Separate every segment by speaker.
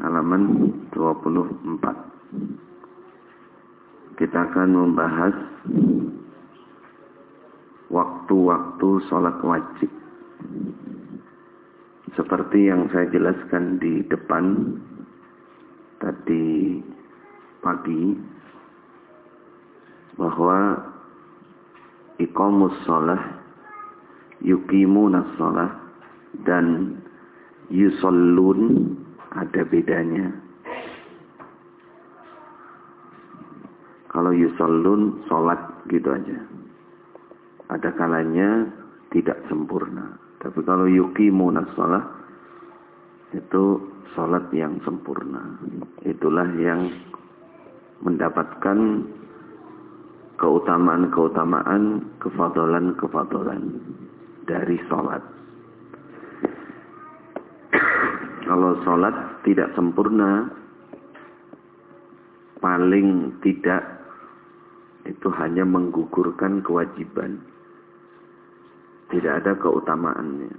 Speaker 1: halaman 24. Kita akan membahas waktu-waktu sholat wajib. Seperti yang saya jelaskan di depan tadi pagi bahwa ikomus sholat yukimuna sholat dan yusallun ada bedanya. Kalau yusallun sholat gitu aja. Ada kalanya tidak sempurna. Tapi kalau yukimuna sholat itu sholat yang sempurna. Itulah yang mendapatkan keutamaan-keutamaan, kefadolan-kefadolan dari sholat. Kalau sholat tidak sempurna, paling tidak itu hanya menggugurkan kewajiban. Tidak ada keutamaannya.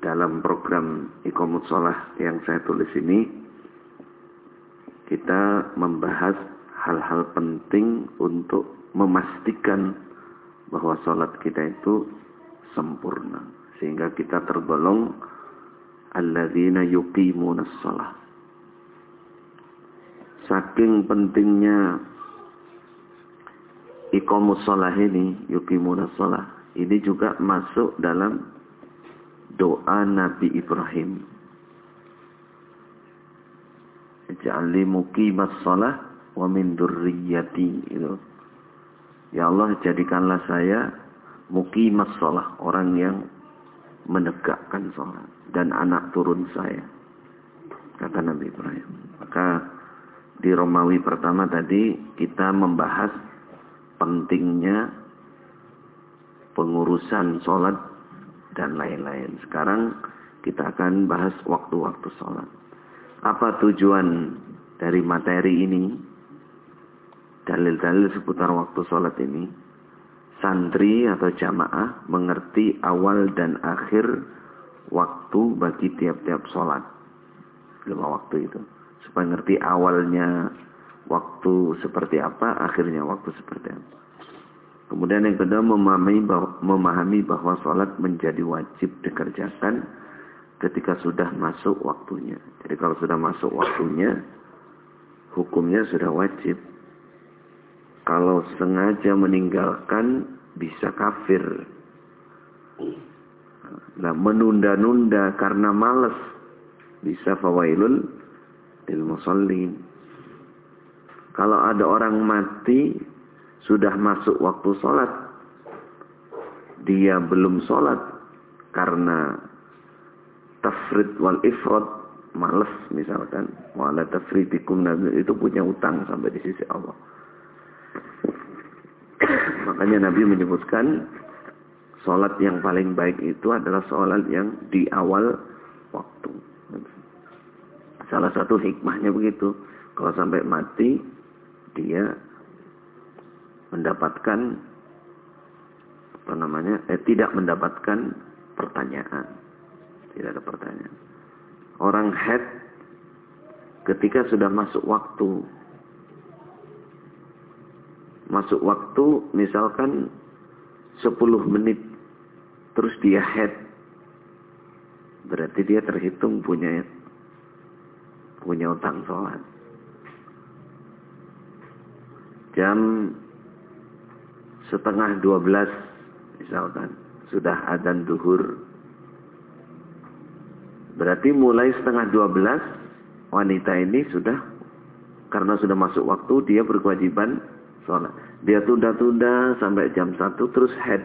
Speaker 1: Dalam program Ikomut Sholah yang saya tulis ini, kita membahas hal-hal penting untuk memastikan bahwa sholat kita itu sempurna. Sehingga kita tergolong alladzina yuqimuna shalah. Saking pentingnya iqamus shalah ini, yuqimuna shalah, ini juga masuk dalam doa Nabi Ibrahim. Ja'alli muqimas shalah wa min dzurriyyati itu. Ya Allah jadikanlah saya muqimas shalah, orang yang menegakkan sholat. Dan anak turun saya kata Nabi Ibrahim. Maka di Romawi pertama tadi kita membahas pentingnya pengurusan sholat dan lain-lain. Sekarang kita akan bahas waktu-waktu sholat. Apa tujuan dari materi ini? Dalil-dalil seputar waktu sholat ini santri atau jamaah mengerti awal dan akhir waktu bagi tiap-tiap sholat. Lima waktu itu. Supaya ngerti awalnya waktu seperti apa, akhirnya waktu seperti apa. Kemudian yang kedua memahami bahwa, memahami bahwa sholat menjadi wajib dikerjakan ketika sudah masuk waktunya. Jadi kalau sudah masuk waktunya, hukumnya sudah wajib. Kalau sengaja meninggalkan bisa kafir. Nah, menunda-nunda karena malas bisa fawailul lil musallin. Kalau ada orang mati sudah masuk waktu sholat, dia belum sholat karena tafrid wal ifrad males misalkan wala tafridikum itu punya utang sampai di sisi Allah Makanya Nabi menyebutkan sholat yang paling baik itu adalah sholat yang di awal waktu. Salah satu hikmahnya begitu. Kalau sampai mati, dia mendapatkan apa namanya? Eh, tidak mendapatkan pertanyaan. Tidak ada pertanyaan. Orang head ketika sudah masuk waktu masuk waktu misalkan 10 menit. Terus dia head. Berarti dia terhitung punya punya utang sholat. Jam setengah 12 misalkan sudah adan duhur. Berarti mulai setengah 12 wanita ini sudah karena sudah masuk waktu dia berkewajiban sholat. Dia tunda-tunda sampai jam 1 terus head.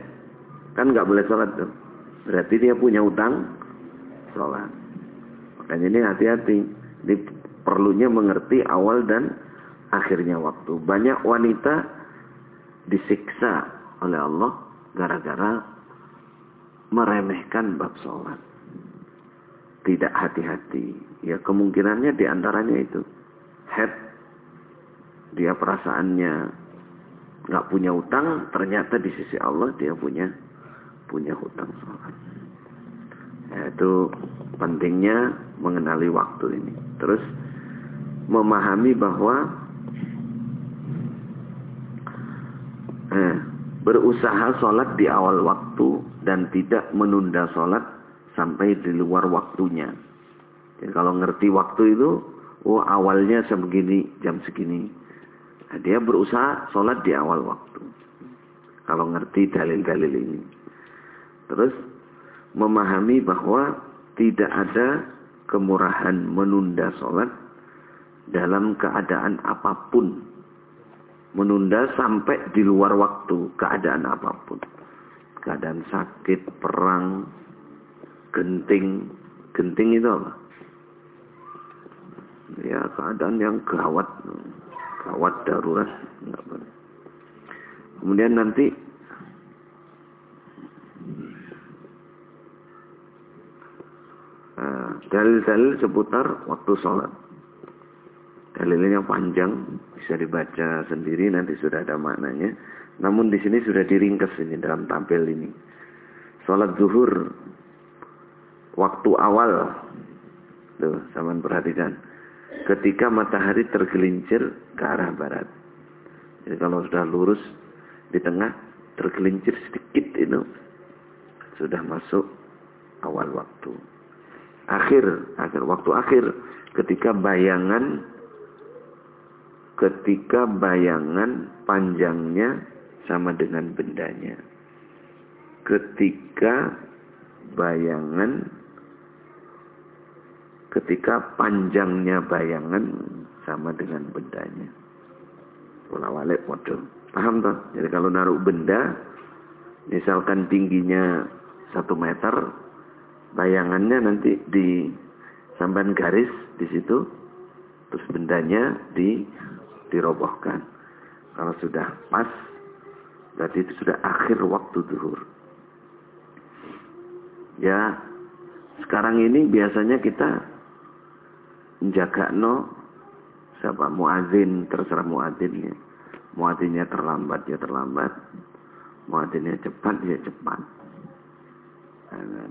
Speaker 1: Kan nggak boleh sholat tuh. Berarti dia punya utang sholat. Makanya ini hati-hati. Ini perlunya mengerti awal dan akhirnya waktu. Banyak wanita disiksa oleh Allah gara-gara meremehkan bab sholat. Tidak hati-hati. Ya kemungkinannya di antaranya itu. Head dia perasaannya nggak punya utang, ternyata di sisi Allah dia punya punya hutang sholat. Ya, itu pentingnya mengenali waktu ini. Terus memahami bahwa eh, berusaha sholat di awal waktu dan tidak menunda sholat sampai di luar waktunya. Jadi kalau ngerti waktu itu, oh awalnya sebegini, jam segini. Nah, dia berusaha sholat di awal waktu. Kalau ngerti dalil-dalil ini. Terus memahami bahwa tidak ada kemurahan menunda sholat dalam keadaan apa pun. Menunda sampai di luar waktu keadaan apa pun. Keadaan sakit, perang, genting. Genting itu apa? Ya keadaan yang gawat. Gawat darurat. Kemudian nanti dalil-dalil seputar waktu sholat. Dalilnya panjang, bisa dibaca sendiri, nanti sudah ada maknanya. Namun di sini sudah diringkas ini dalam tampil ini. Sholat zuhur, waktu awal, tuh, sama perhatikan. Ketika matahari tergelincir ke arah barat. Jadi kalau sudah lurus di tengah, tergelincir sedikit itu, sudah masuk awal waktu akhir, akhir waktu akhir ketika bayangan ketika bayangan panjangnya sama dengan bendanya. Ketika bayangan ketika panjangnya bayangan sama dengan bendanya. Pola walik model. Paham toh? Jadi kalau naruh benda, misalkan tingginya satu meter, bayangannya nanti di sampan garis di situ terus bendanya di dirobohkan kalau sudah pas berarti itu sudah akhir waktu zuhur ya sekarang ini biasanya kita menjaga no siapa muazin terserah muazinnya muazinnya terlambat ya terlambat muazinnya cepat ya cepat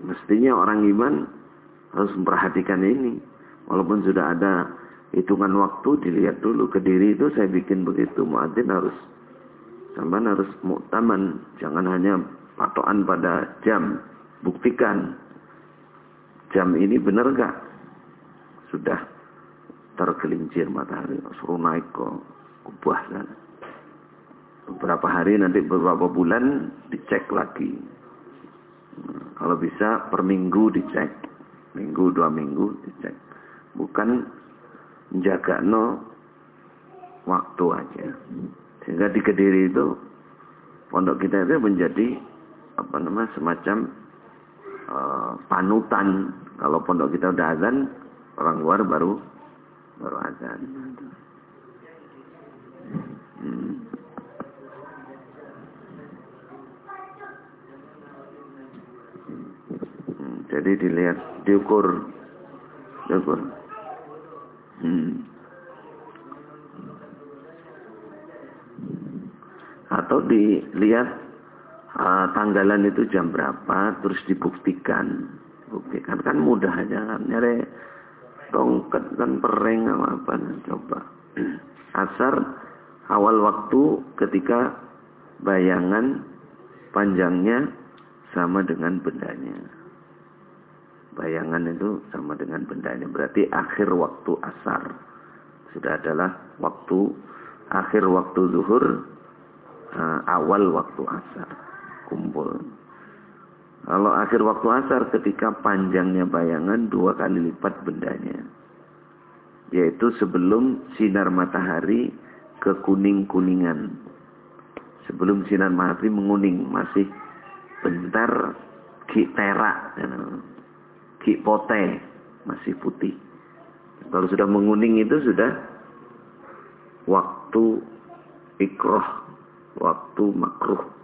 Speaker 1: Mestinya orang iman harus memperhatikan ini. Walaupun sudah ada hitungan waktu, dilihat dulu ke diri itu saya bikin begitu. Muadzin harus sampai harus muktaman. Jangan hanya patokan pada jam. Buktikan. Jam ini benar gak? Sudah tergelincir matahari. Suruh naik ke kubah sana. Beberapa hari nanti beberapa bulan dicek lagi kalau bisa per minggu dicek. Minggu, dua minggu dicek. Bukan menjaga no waktu aja. Sehingga di Kediri itu pondok kita itu menjadi apa namanya semacam uh, panutan. Kalau pondok kita udah azan, orang luar baru Jadi dilihat, diukur, diukur. Hmm. Atau dilihat uh, tanggalan itu jam berapa, terus dibuktikan. Buktikan kan mudah aja kan. Nyari tongkat kan pereng apa. Coba. Asar awal waktu ketika bayangan panjangnya sama dengan bendanya. Bayangan itu sama dengan benda ini. Berarti akhir waktu asar. Sudah adalah waktu, akhir waktu zuhur, uh, awal waktu asar. Kumpul. Kalau akhir waktu asar ketika panjangnya bayangan dua kali lipat bendanya. Yaitu sebelum sinar matahari ke kuning-kuningan. Sebelum sinar matahari menguning. Masih bentar terak. Kipote masih putih. Kalau sudah menguning itu sudah waktu ikroh, waktu makruh.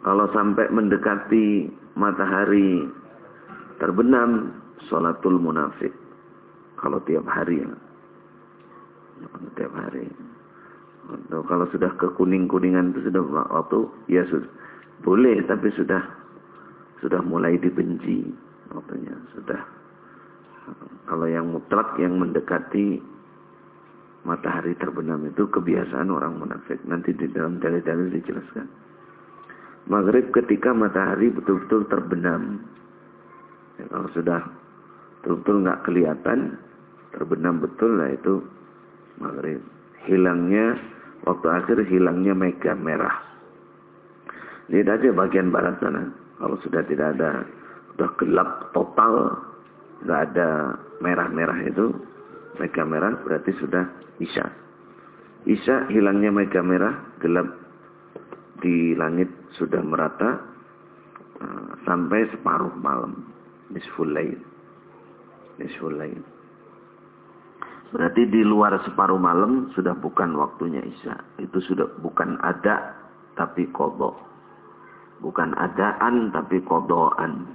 Speaker 1: Kalau sampai mendekati matahari terbenam, sholatul munafik. Kalau tiap hari ya. Tiap hari. Kalau sudah ke kuning-kuningan itu sudah waktu, ya sudah. Boleh, tapi sudah sudah mulai dibenci waktunya sudah Kalau yang mutlak yang mendekati matahari terbenam itu kebiasaan orang munafik. Nanti di dalam dalil-dalil dijelaskan. Maghrib ketika matahari betul-betul terbenam. Ya, kalau sudah betul-betul nggak kelihatan, terbenam betul lah itu maghrib. Hilangnya, waktu akhir hilangnya mega merah. Lihat aja bagian barat sana. Kalau sudah tidak ada, sudah gelap total, nggak ada merah-merah itu, mega merah berarti sudah Isya. Isya hilangnya mega merah, gelap di langit sudah merata uh, sampai separuh malam. Nisful lain. Nisful lain. Berarti di luar separuh malam sudah bukan waktunya Isya. Itu sudah bukan ada tapi kodok. Bukan adaan tapi kodoan.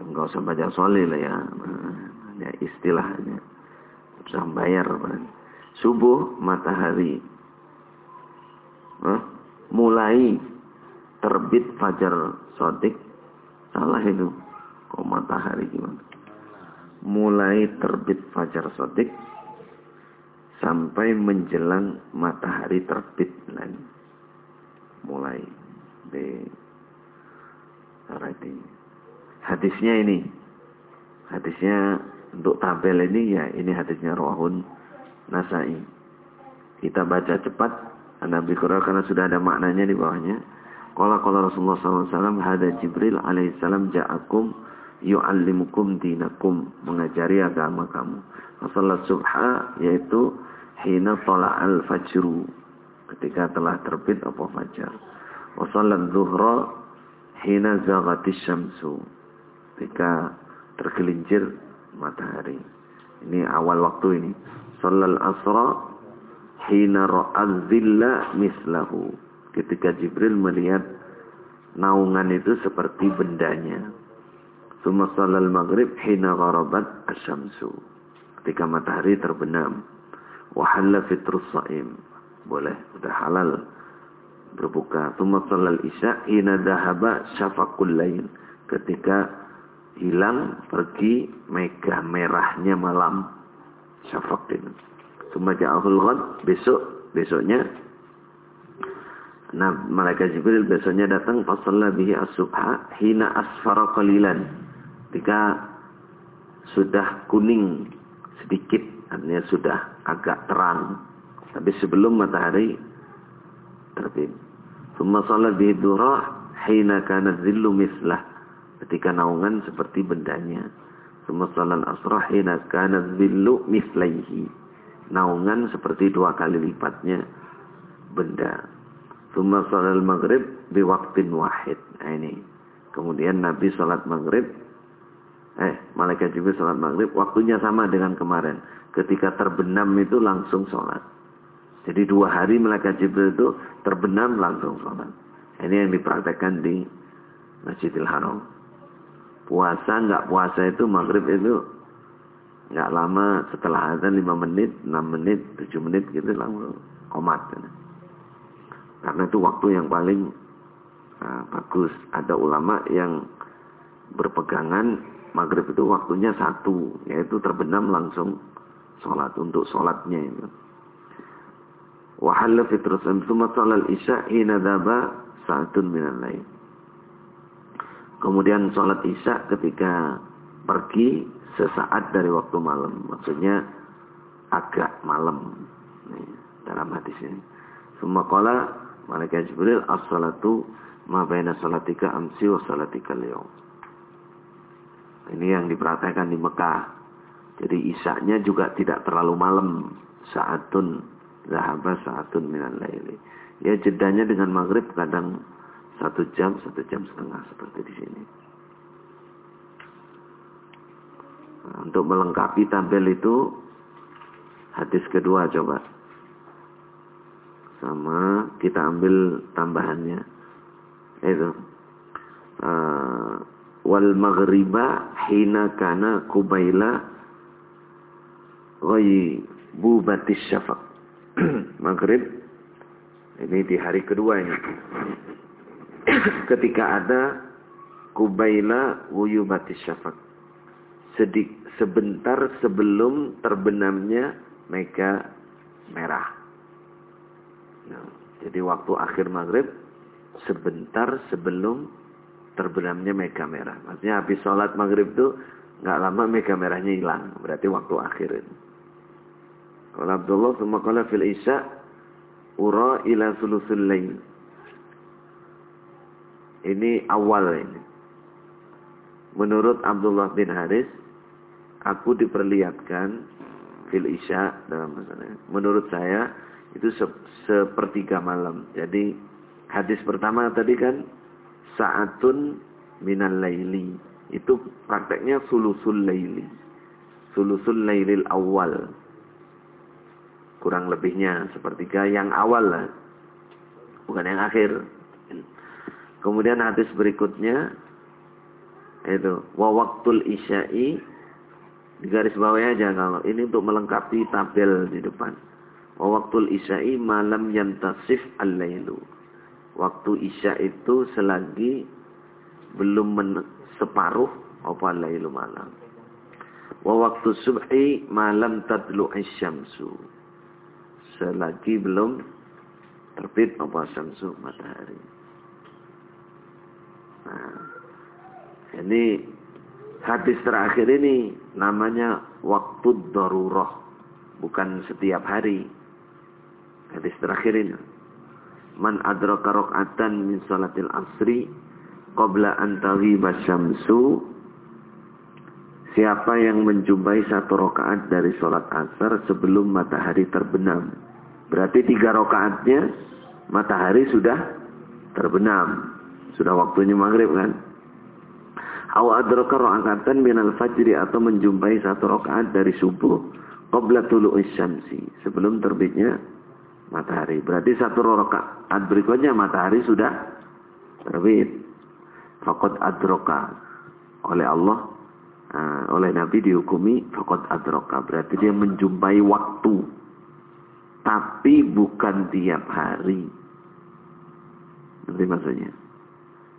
Speaker 1: Enggak usah baca solil lah ya. Ya istilahnya susah bayar subuh matahari huh? Mulai terbit fajar sodik. Salah itu. Kok matahari gimana? Mulai terbit fajar sodik sampai menjelang matahari terbit lagi. Mulai. Di hadisnya ini. Hadisnya untuk tabel ini ya ini hadisnya Rawahun Nasai. Kita baca cepat Nabi Qur'an karena sudah ada maknanya di bawahnya. Qala qala Rasulullah SAW hada Jibril alaihissalam ja'akum yu'allimukum dinakum mengajari agama kamu. Salat subha yaitu hina al fajru ketika telah terbit apa fajar. Wa salat zuhra hina zaghatis syamsu ketika tergelincir matahari. Ini awal waktu ini. Salal asra hina ra'al zilla mislahu. Ketika Jibril melihat naungan itu seperti bendanya. Suma salal maghrib hina gharabat asyamsu. Ketika matahari terbenam. Wahalla fitrus sa'im. Boleh, sudah halal berbuka. Suma salal isya hina dahaba syafakul lain. Ketika hilang pergi mega merahnya malam syafaq itu. Suma ja'ahul ghad besok besoknya Nah, malaikat Jibril besoknya datang fasalla bihi as-subha hina asfara qalilan. Ketika sudah kuning sedikit, artinya sudah agak terang. Tapi sebelum matahari terbit. Summa shalla bihi hina kana dhillu mislah ketika naungan seperti bendanya. Semasalan asrah hina kana zillu mislaihi. Naungan seperti dua kali lipatnya benda. Semasalan maghrib biwaktin wahid. Nah ini. Kemudian Nabi salat maghrib. Eh, Malaikat Jibril salat maghrib. Waktunya sama dengan kemarin. Ketika terbenam itu langsung salat. Jadi dua hari Malaikat Jibril itu terbenam langsung salat. Ini yang dipraktekkan di Masjidil Haram puasa nggak puasa itu maghrib itu nggak lama setelah azan 5 menit, 6 menit, 7 menit gitu langsung komat. Karena itu waktu yang paling uh, bagus. Ada ulama yang berpegangan maghrib itu waktunya satu, yaitu terbenam langsung sholat untuk sholatnya itu. Wahalla fitrus summa sholal isya hina daba sa'atun minal lain. Kemudian sholat isya ketika pergi sesaat dari waktu malam. Maksudnya agak malam. Nih, dalam hadis ini. Semua kala malaikat Jibril as-salatu ma baina salatika amsi wa salatika liyom. Ini yang diperhatikan di Mekah. Jadi isaknya juga tidak terlalu malam. Saatun zahabah saatun minan laili. Ya jedanya dengan maghrib kadang satu jam, satu jam setengah seperti di sini. Nah, untuk melengkapi tabel itu hadis kedua coba. Sama kita ambil tambahannya. Itu. Uh, wal maghriba hina kana kubaila bubatis syafaq. Maghrib ini di hari kedua ini ketika ada kubaila wuyubati syafaq. Sedik, sebentar sebelum terbenamnya mega merah. Nah, jadi waktu akhir maghrib sebentar sebelum terbenamnya mega merah. Maksudnya habis sholat maghrib itu nggak lama mega merahnya hilang. Berarti waktu akhir ini. Kalau Abdullah sama kalau fil isya ura ila sulusul lain. Ini awal ini. Menurut Abdullah bin Haris, aku diperlihatkan fil isya dalam masalah. Menurut saya itu se sepertiga malam. Jadi hadis pertama tadi kan saatun minal laili. Itu prakteknya sulusul laili. Sulusul lailil awal. Kurang lebihnya sepertiga yang awal lah. Bukan yang akhir. Kemudian hadis berikutnya itu wa waktul isya'i di garis bawahnya aja kalau ini untuk melengkapi tabel di depan. Wa waktul isya'i malam yantasif al-lailu. Waktu isya itu selagi belum separuh apa lailu malam. Wa waktu subhi malam tadlu asyamsu. Selagi belum terbit apa syamsu matahari. Nah, ini hadis terakhir ini namanya waktu daruroh. Bukan setiap hari. Hadis terakhir ini. Man adraka rok'atan min salatil asri qabla an taghiba syamsu Siapa yang menjumpai satu rokaat dari sholat asar sebelum matahari terbenam. Berarti tiga rokaatnya matahari sudah terbenam. Sudah waktunya maghrib kan? Aw adraka rakaatan minal fajri atau menjumpai satu rakaat dari subuh qabla tulu'is syamsi, sebelum terbitnya matahari. Berarti satu rakaat berikutnya matahari sudah terbit. Faqad adraka oleh Allah uh, oleh Nabi dihukumi faqad adraka. Berarti dia menjumpai waktu. Tapi bukan tiap hari. Nanti maksudnya.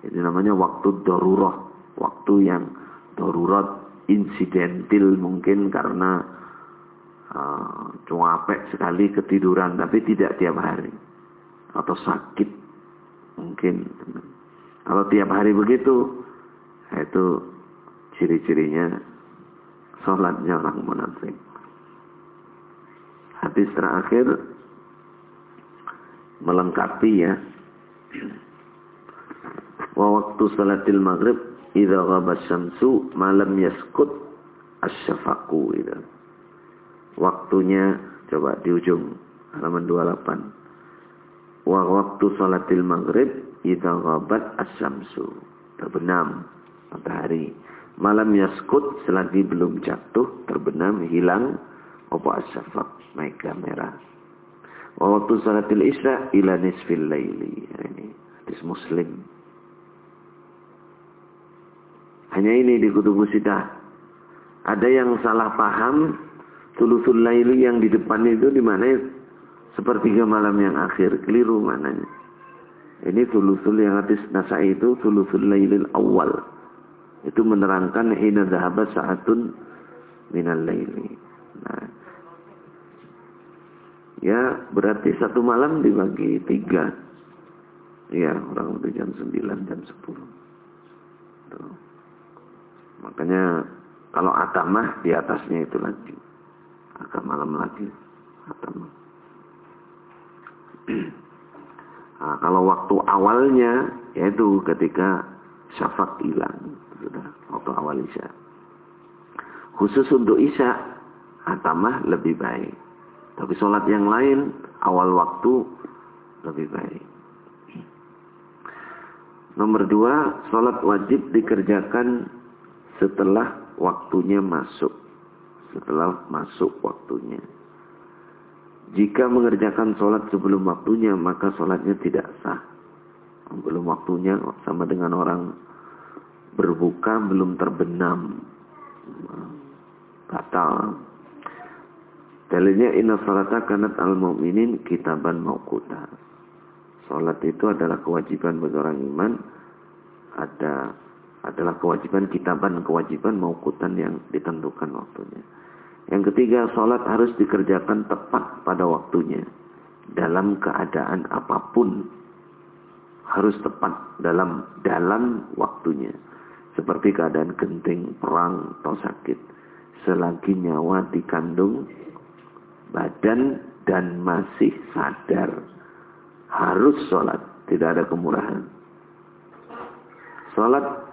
Speaker 1: Itu namanya waktu darurah waktu yang darurat insidentil mungkin karena uh, cuapek sekali ketiduran tapi tidak tiap hari. Atau sakit mungkin. Kalau tiap hari begitu itu ciri-cirinya sholatnya orang munafik. Hadis terakhir melengkapi ya. Wa waktu salatil maghrib Idza ghaba syamsu malam yaskut asyafaqu itu. Waktunya coba di ujung halaman 28. Wa waktu salatil maghrib idza ghabat asyamsu. Terbenam matahari. Malam yaskut selagi belum jatuh terbenam hilang apa asyafaq mega merah. Wa waktu salatil isya ila nisfil laili. Ini hadis Muslim. Hanya ini di kutubu sidah. Ada yang salah paham tulusul laili yang di depan itu di mana sepertiga malam yang akhir. Keliru mananya. Ini tulusul yang hadis nasai itu tulusul lailil awal. Itu menerangkan hina zahabat saatun minal laili. Nah, ya berarti satu malam dibagi tiga. Ya, orang lebih jam sembilan, jam sepuluh. Tuh. Makanya kalau atamah di atasnya itu lagi. Agak malam lagi. Atamah. Nah, kalau waktu awalnya yaitu ketika syafaq hilang. Sudah waktu awal isya. Khusus untuk isya, atamah lebih baik. Tapi sholat yang lain, awal waktu lebih baik. Nomor dua, sholat wajib dikerjakan setelah waktunya masuk. Setelah masuk waktunya. Jika mengerjakan sholat sebelum waktunya, maka sholatnya tidak sah. Belum waktunya sama dengan orang berbuka belum terbenam. Batal. Dalilnya inna salata kanat al mu'minin kitaban mauquta. Salat itu adalah kewajiban bagi orang iman. Ada adalah kewajiban kitaban, kewajiban maukutan yang ditentukan waktunya. Yang ketiga, sholat harus dikerjakan tepat pada waktunya. Dalam keadaan apa pun. Harus tepat dalam dalam waktunya. Seperti keadaan genting, perang, atau sakit. Selagi nyawa dikandung badan dan masih sadar. Harus sholat. Tidak ada kemurahan. Sholat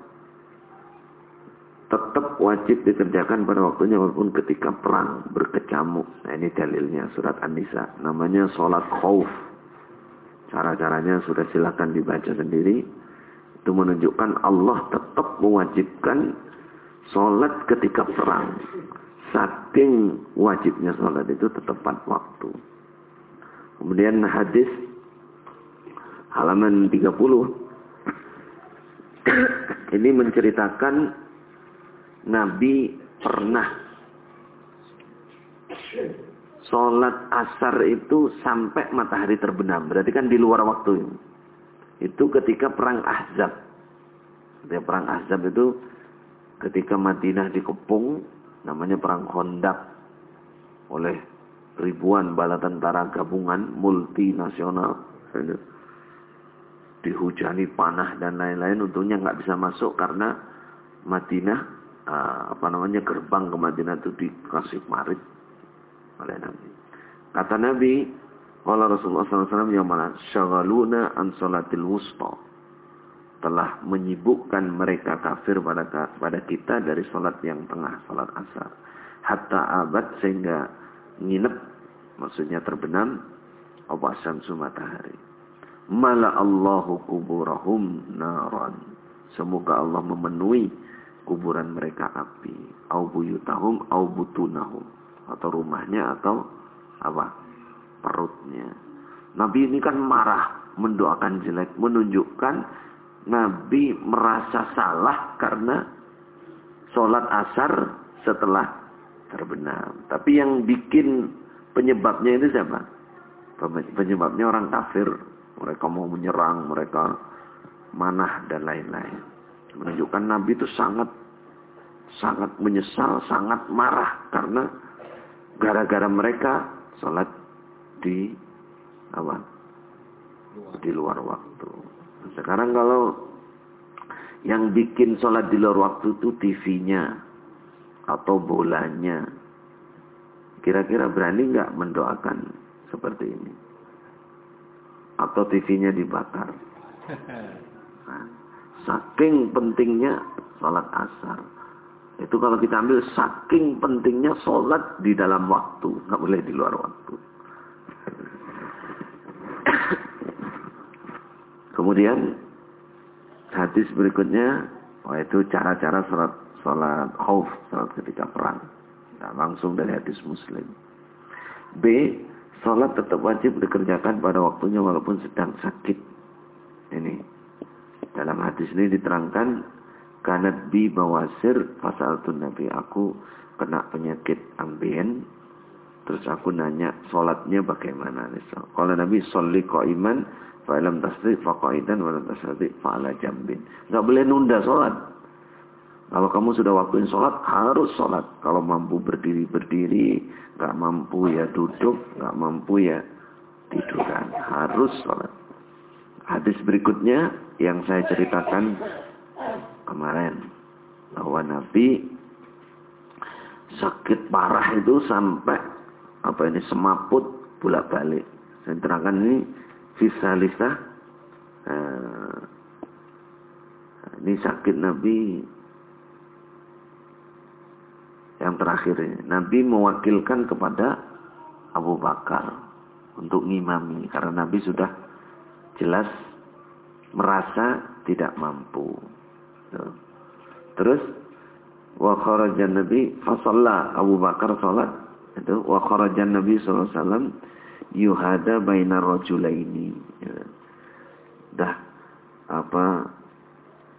Speaker 1: tetap wajib dikerjakan pada waktunya walaupun ketika perang berkecamuk. Nah, ini dalilnya surat An-Nisa. Namanya sholat khauf. Cara-caranya sudah silakan dibaca sendiri. Itu menunjukkan Allah tetap mewajibkan sholat ketika perang. Saking wajibnya sholat itu tepat waktu. Kemudian hadis halaman 30. ini menceritakan Nabi pernah sholat asar itu sampai matahari terbenam. Berarti kan di luar waktu. Itu ketika perang Ahzab. Ketika perang Ahzab itu ketika Madinah dikepung, namanya perang Khandaq oleh ribuan bala tentara gabungan multinasional. Dihujani panah dan lain-lain, untungnya nggak bisa masuk karena Madinah uh, apa namanya gerbang ke Madinah itu dikasih marit oleh Nabi. Kata Nabi, kalau Rasulullah SAW yang mana syagaluna an salatil wusta telah menyibukkan mereka kafir pada pada kita dari salat yang tengah, salat asar. Hatta abad sehingga nginep, maksudnya terbenam, obasan matahari. Mala Allahu kuburahum naran. Semoga Allah memenuhi kuburan mereka api. Au buyutahum au butunahum. Atau rumahnya atau apa? Perutnya. Nabi ini kan marah mendoakan jelek menunjukkan Nabi merasa salah karena sholat asar setelah terbenam. Tapi yang bikin penyebabnya itu siapa? Penyebabnya orang kafir. Mereka mau menyerang mereka manah dan lain-lain menunjukkan Nabi itu sangat sangat menyesal, sangat marah karena gara-gara mereka sholat di apa? Di luar waktu. Sekarang kalau yang bikin sholat di luar waktu itu TV-nya atau bolanya, kira-kira berani nggak mendoakan seperti ini? Atau TV-nya dibakar? Saking pentingnya sholat asar. Itu kalau kita ambil saking pentingnya sholat di dalam waktu. Nggak boleh di luar waktu. Kemudian hadis berikutnya yaitu cara-cara sholat sholat khauf, sholat ketika perang. Nah, langsung dari hadis muslim. B. Sholat tetap wajib dikerjakan pada waktunya walaupun sedang sakit. Ini. Dalam hadis ini diterangkan Kanat bi bawasir pasal tu Nabi aku kena penyakit ambien. Terus aku nanya solatnya bagaimana. Kalau Nabi soli iman, fa'ilam tasri faqaidan walam tasri fa'ala jambin. Gak boleh nunda solat. Kalau kamu sudah waktuin sholat, harus sholat. Kalau mampu berdiri-berdiri, gak mampu ya duduk, gak mampu ya tiduran. Harus sholat. Hadis berikutnya yang saya ceritakan kemarin bahwa Nabi sakit parah itu sampai apa ini semaput bolak balik. Saya terangkan ini visalisa eh, ini sakit Nabi yang terakhir ini. Nabi mewakilkan kepada Abu Bakar untuk ngimami karena Nabi sudah jelas merasa tidak mampu. Terus wa kharajan Nabi fasalla Abu Bakar salat itu wa kharajan Nabi sallallahu alaihi wasallam yuhada bainar. Ya. Dah apa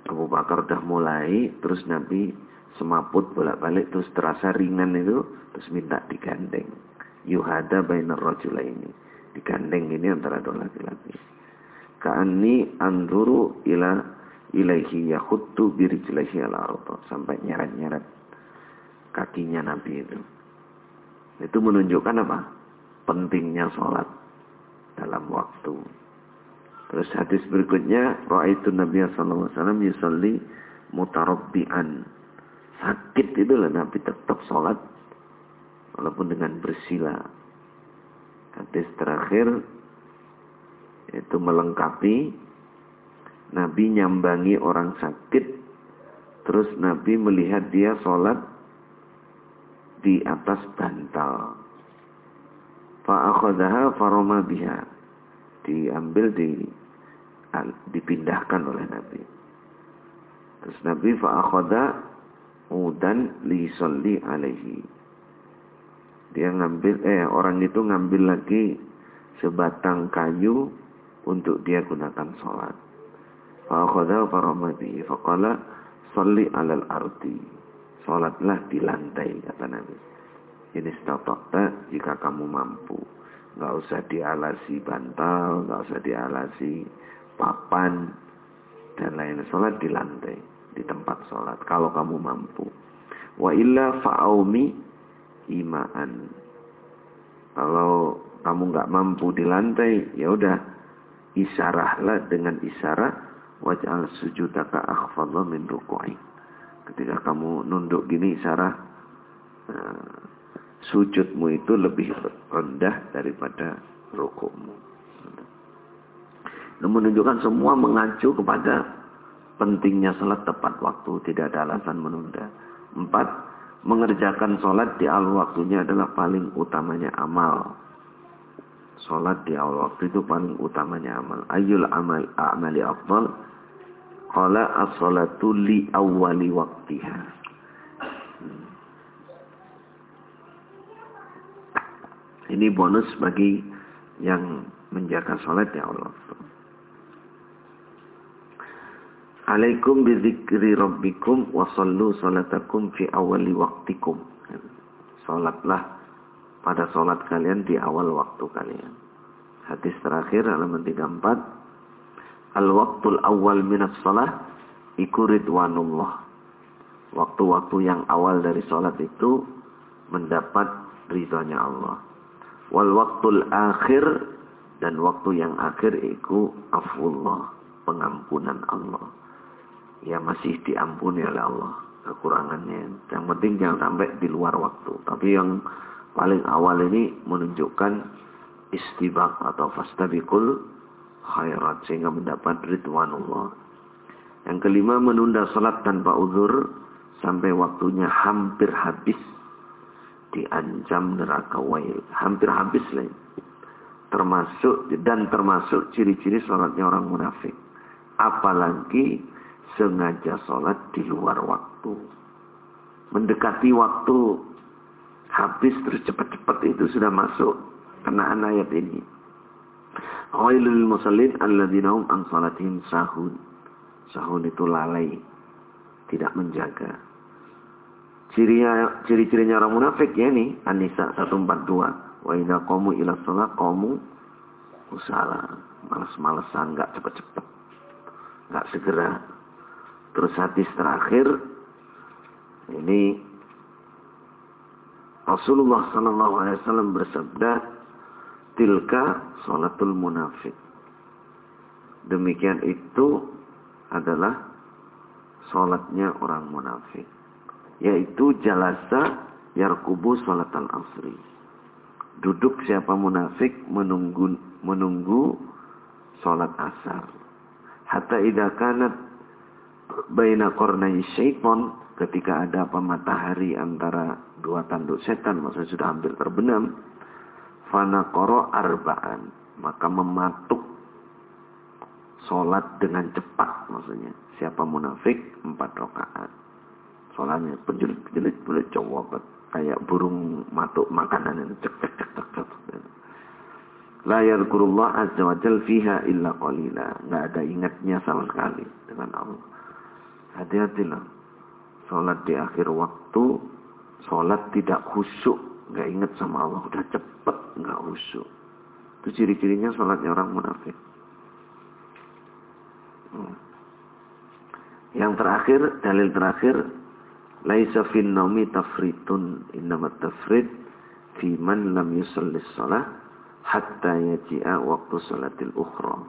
Speaker 1: Abu Bakar udah mulai terus Nabi semaput bolak-balik terus terasa ringan itu terus minta digandeng. Yuhada bainar rajulaini. Digandeng ini antara dua laki-laki. Ka'anni anzuru ila ilaihi yakhuttu birijlaihi ala sampai nyeret-nyeret kakinya Nabi itu. Itu menunjukkan apa? Pentingnya sholat dalam waktu. Terus hadis berikutnya, Ra'aitu Nabi wasallam yusalli mutarabbi'an. Sakit itu lah Nabi tetap sholat walaupun dengan bersila. Hadis terakhir itu melengkapi Nabi nyambangi orang sakit terus Nabi melihat dia sholat di atas bantal. Fa'akhadaha faroma biha. Diambil di dipindahkan oleh Nabi. Terus Nabi fa'akhadha udan li salli alaihi. Dia ngambil eh orang itu ngambil lagi sebatang kayu untuk dia gunakan sholat. Fa'akhadha faroma bihi. Faqala salli alal ardi. Sholatlah di lantai, kata Nabi. Ini stopokta jika kamu mampu. Nggak usah dialasi bantal, nggak usah dialasi papan, dan lain Sholat di lantai, di tempat sholat. Kalau kamu mampu. Wa illa fa'aumi imaan. Kalau kamu nggak mampu di lantai, ya udah isarahlah dengan isarah waj'al sujudaka akhfadha min ruku'i. Ketika kamu nunduk gini Sarah uh, sujudmu itu lebih rendah daripada rukukmu. Ini menunjukkan semua mengacu kepada pentingnya salat tepat waktu, tidak ada alasan menunda. Empat, mengerjakan salat di awal waktunya adalah paling utamanya amal. Salat di awal waktu itu paling utamanya amal. Ayul amal a'mali afdal Qala as-salatu li awwali waktiha. Ini bonus bagi yang menjaga sholat ya Allah. Alaikum bizikri rabbikum wa sallu salatakum fi awali waktikum. Salatlah pada salat kalian di awal waktu kalian. Hadis terakhir halaman 34 Al-waktul awal minat salah iku ridwanullah. Waktu-waktu yang awal dari salat itu mendapat ridhonya Allah. Wal waktul akhir dan waktu yang akhir iku afullah, pengampunan Allah. Ya masih diampuni oleh Allah kekurangannya. Yang penting jangan sampai di luar waktu. Tapi yang paling awal ini menunjukkan istibak atau fastabikul khairat sehingga mendapat ridwanullah. Yang kelima menunda salat tanpa uzur sampai waktunya hampir habis diancam neraka wail. Hampir habis lah. Termasuk dan termasuk ciri-ciri salatnya orang munafik. Apalagi sengaja salat di luar waktu. Mendekati waktu habis terus cepat-cepat itu sudah masuk kenaan ayat ini. Ghailul musallin alladzina hum an salatihim sahun. Sahun itu lalai, tidak menjaga. Cirinya ciri-cirinya orang munafik ya nih, An-Nisa 142. Wa idza qamu ila shalah qamu usala. Males-malesan, enggak cepet-cepet. Enggak segera. Terus hadis terakhir ini Rasulullah sallallahu alaihi wasallam bersabda tilka sholatul munafik. Demikian itu adalah sholatnya orang munafik. Yaitu jalasa yarkubu sholat al-asri. Duduk siapa munafik menunggu menunggu sholat asar. Hatta idha kanat baina kornai syaiton ketika ada apa matahari antara dua tanduk setan maksudnya sudah hampir terbenam fanakoro arbaan maka mematuk sholat dengan cepat maksudnya. Siapa munafik empat rakaat. Sholatnya penjelit-penjelit boleh cowok kayak burung matuk makanan yang cek cek cek cek cek la yadkurullah azza wa jal fiha illa qalila. Nggak ada ingatnya sama sekali dengan Allah. Hati-hatilah sholat di akhir waktu sholat tidak khusyuk nggak ingat sama Allah udah cepet nggak khusyuk itu ciri-cirinya sholatnya orang munafik hmm. Yang terakhir, dalil terakhir, laisa fin naumi tafritun innamat tafrid fi man lam yusallis shalah hatta yaji'a waktu salatil ukhra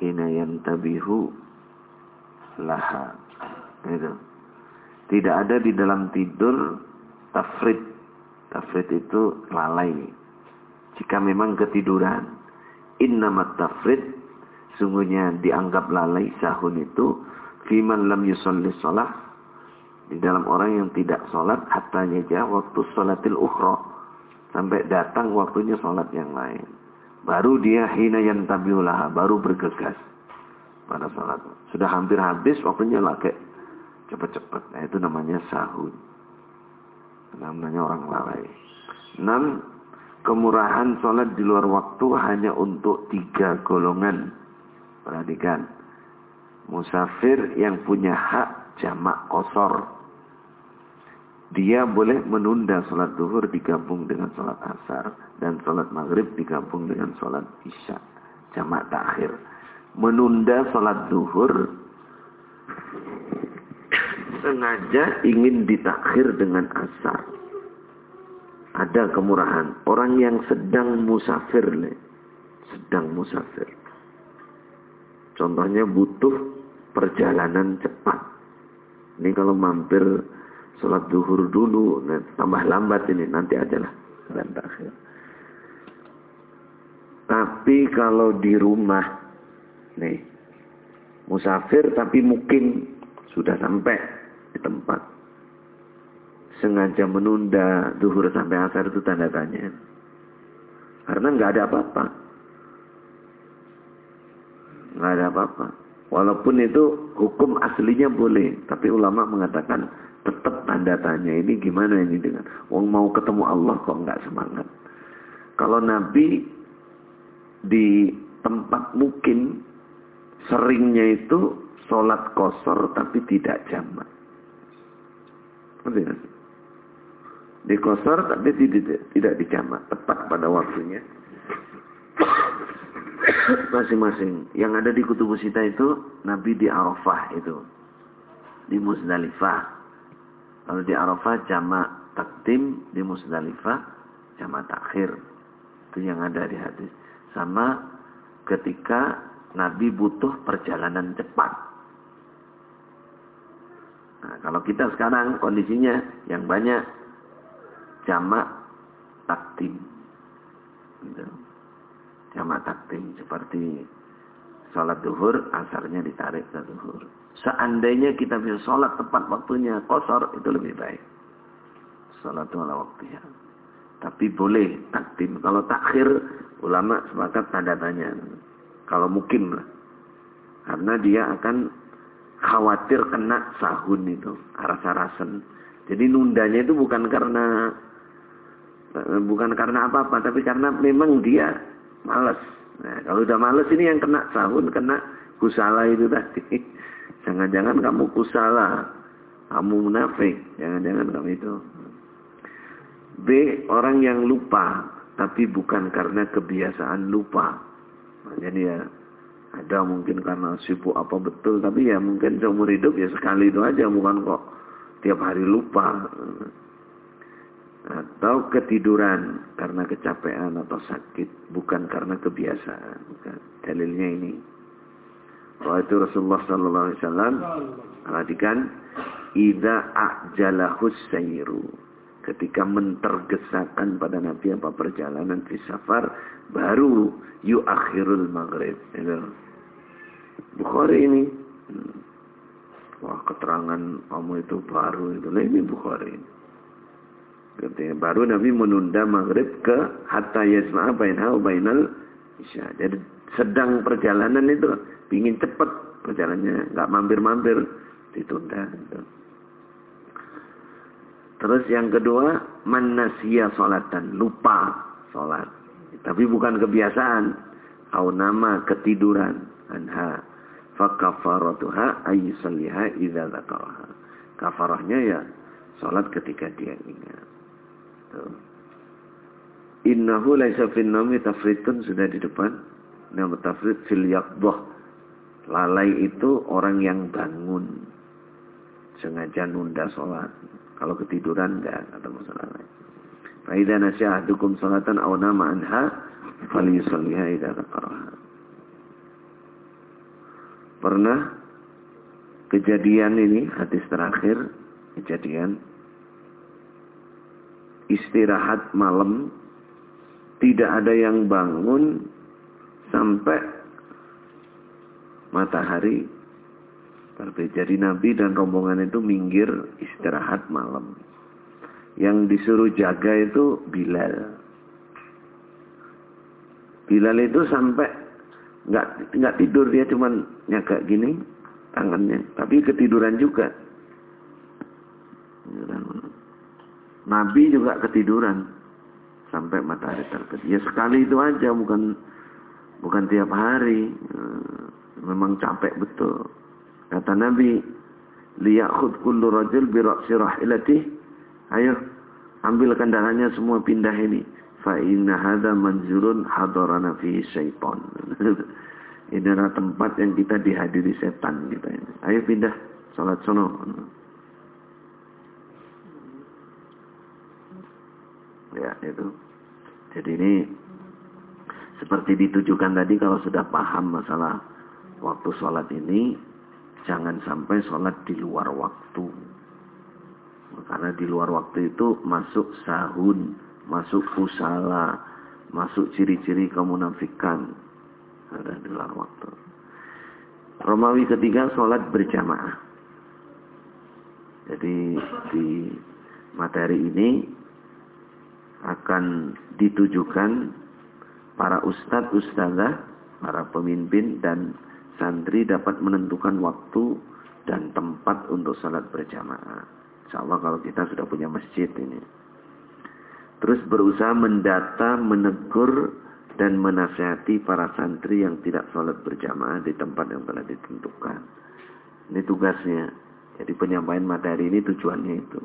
Speaker 1: hina yantabihu laha gitu. Tidak ada di dalam tidur tafrid tafrid itu lalai. Jika memang ketiduran innamat tafrid sungguhnya dianggap lalai sahun itu fiman lam yusalli sholat di dalam orang yang tidak sholat hatta nyaja waktu sholatil ukhra sampai datang waktunya sholat yang lain. Baru dia hina yang tabiulaha baru bergegas pada sholat. Sudah hampir habis waktunya lagi cepat-cepat nah itu namanya sahun. Namanya orang lalai. Enam kemurahan sholat di luar waktu hanya untuk tiga golongan. Perhatikan. Musafir yang punya hak jamak kosor. Dia boleh menunda sholat duhur digabung dengan sholat asar dan sholat maghrib digabung dengan sholat isya. Jamak takhir. Menunda sholat duhur sengaja ingin ditakhir dengan asar. Ada kemurahan. Orang yang sedang musafir sedang musafir. Contohnya butuh perjalanan cepat. Ini kalau mampir sholat duhur dulu, nah, tambah lambat ini, nanti aja lah. takhir. Tapi kalau di rumah, nih, musafir tapi mungkin sudah sampai di tempat. Sengaja menunda duhur sampai asar itu tanda tanya. Karena nggak ada apa-apa. Nggak ada apa-apa. Walaupun itu hukum aslinya boleh. Tapi ulama mengatakan tetap tanda tanya ini gimana ini dengan wong mau ketemu Allah kok nggak semangat. Kalau Nabi di tempat mungkin seringnya itu sholat kosor tapi tidak jamak. Di kosor tapi tidak, tidak dijamak, tepat pada waktunya. Masing-masing. Yang ada di kutubus Sita itu Nabi di Arafah itu. Di Musdalifah. Kalau di Arafah jamak takdim, di Musdalifah jamak takhir. Itu yang ada di hadis. Sama ketika Nabi butuh perjalanan cepat. Nah, kalau kita sekarang kondisinya yang banyak jamak takdim. Gitu. Jamak takdim seperti sholat duhur, asarnya ditarik ke duhur. Seandainya kita bisa sholat tepat waktunya kosor, itu lebih baik. Sholat ala waktunya. Tapi boleh takdim. Kalau takhir, ulama sepakat tanda tanya. Kalau mungkin lah. Karena dia akan khawatir kena sahun itu. Rasa-rasen. Jadi nundanya itu bukan karena bukan karena apa-apa, tapi karena memang dia males. Nah, kalau udah males ini yang kena sahun, kena kusala itu tadi. Jangan-jangan kamu kusala, kamu munafik, jangan-jangan kamu itu. B. Orang yang lupa, tapi bukan karena kebiasaan lupa. Nah, jadi ya, ada mungkin karena sibuk apa betul, tapi ya mungkin seumur hidup ya sekali itu aja, bukan kok tiap hari lupa. Atau ketiduran karena kecapean atau sakit, bukan karena kebiasaan. Bukan. Dalilnya ini. Bahwa itu Rasulullah sallallahu alaihi wasallam perhatikan idza ajalahus sayru ketika mentergesakan pada Nabi apa perjalanan di safar baru yu akhirul maghrib itu Bukhari ini wah keterangan kamu itu baru itu nah, ini Bukhari Ketika baru Nabi menunda maghrib ke hatta yasma'a bainha bainal isya jadi sedang perjalanan itu Pingin cepat perjalannya, nggak mampir-mampir, ditunda. Gitu. Terus yang kedua, manasia sholatan, lupa sholat. Tapi bukan kebiasaan. Kau nama ketiduran. Anha. Fakafaratuha ayyusalliha idha zakaraha. Kafarahnya ya sholat ketika dia ingat. Tuh. Innahu laisa fin nami tafritun sudah di depan. Nama tafrit fil yakboh Lalai itu orang yang bangun. Sengaja nunda sholat. Kalau ketiduran enggak ada masalah Faidah nasya'adukum sholatan aw nama anha falyusalliha idza dzakaraha. Pernah kejadian ini hadis terakhir kejadian istirahat malam tidak ada yang bangun sampai matahari terbit. Jadi Nabi dan rombongan itu minggir istirahat malam. Yang disuruh jaga itu Bilal. Bilal itu sampai nggak nggak tidur dia cuman nyaga gini tangannya, tapi ketiduran juga. Nabi juga ketiduran sampai matahari terbit. Ya sekali itu aja bukan bukan tiap hari. Eh, memang capek betul. Kata Nabi, liyakhud kullu rajul bi ra'si rahilati. Ayo, ambil kendaraannya semua pindah ini. Fa inna hadza manzurun hadarana fi syaitan. ini adalah tempat yang kita dihadiri setan kita ini. Ayo pindah salat sono. Ya, itu. Jadi ini seperti ditujukan tadi kalau sudah paham masalah waktu sholat ini jangan sampai sholat di luar waktu. Karena di luar waktu itu masuk sahun, masuk kusala, masuk ciri-ciri kemunafikan. Ada di luar waktu. Romawi ketiga sholat berjamaah. Jadi di materi ini akan ditujukan para ustadz, ustazah, para pemimpin dan santri dapat menentukan waktu dan tempat untuk salat berjamaah. Insya Allah kalau kita sudah punya masjid ini. Terus berusaha mendata, menegur, dan menasihati para santri yang tidak sholat berjamaah di tempat yang telah ditentukan. Ini tugasnya. Jadi penyampaian materi ini tujuannya itu.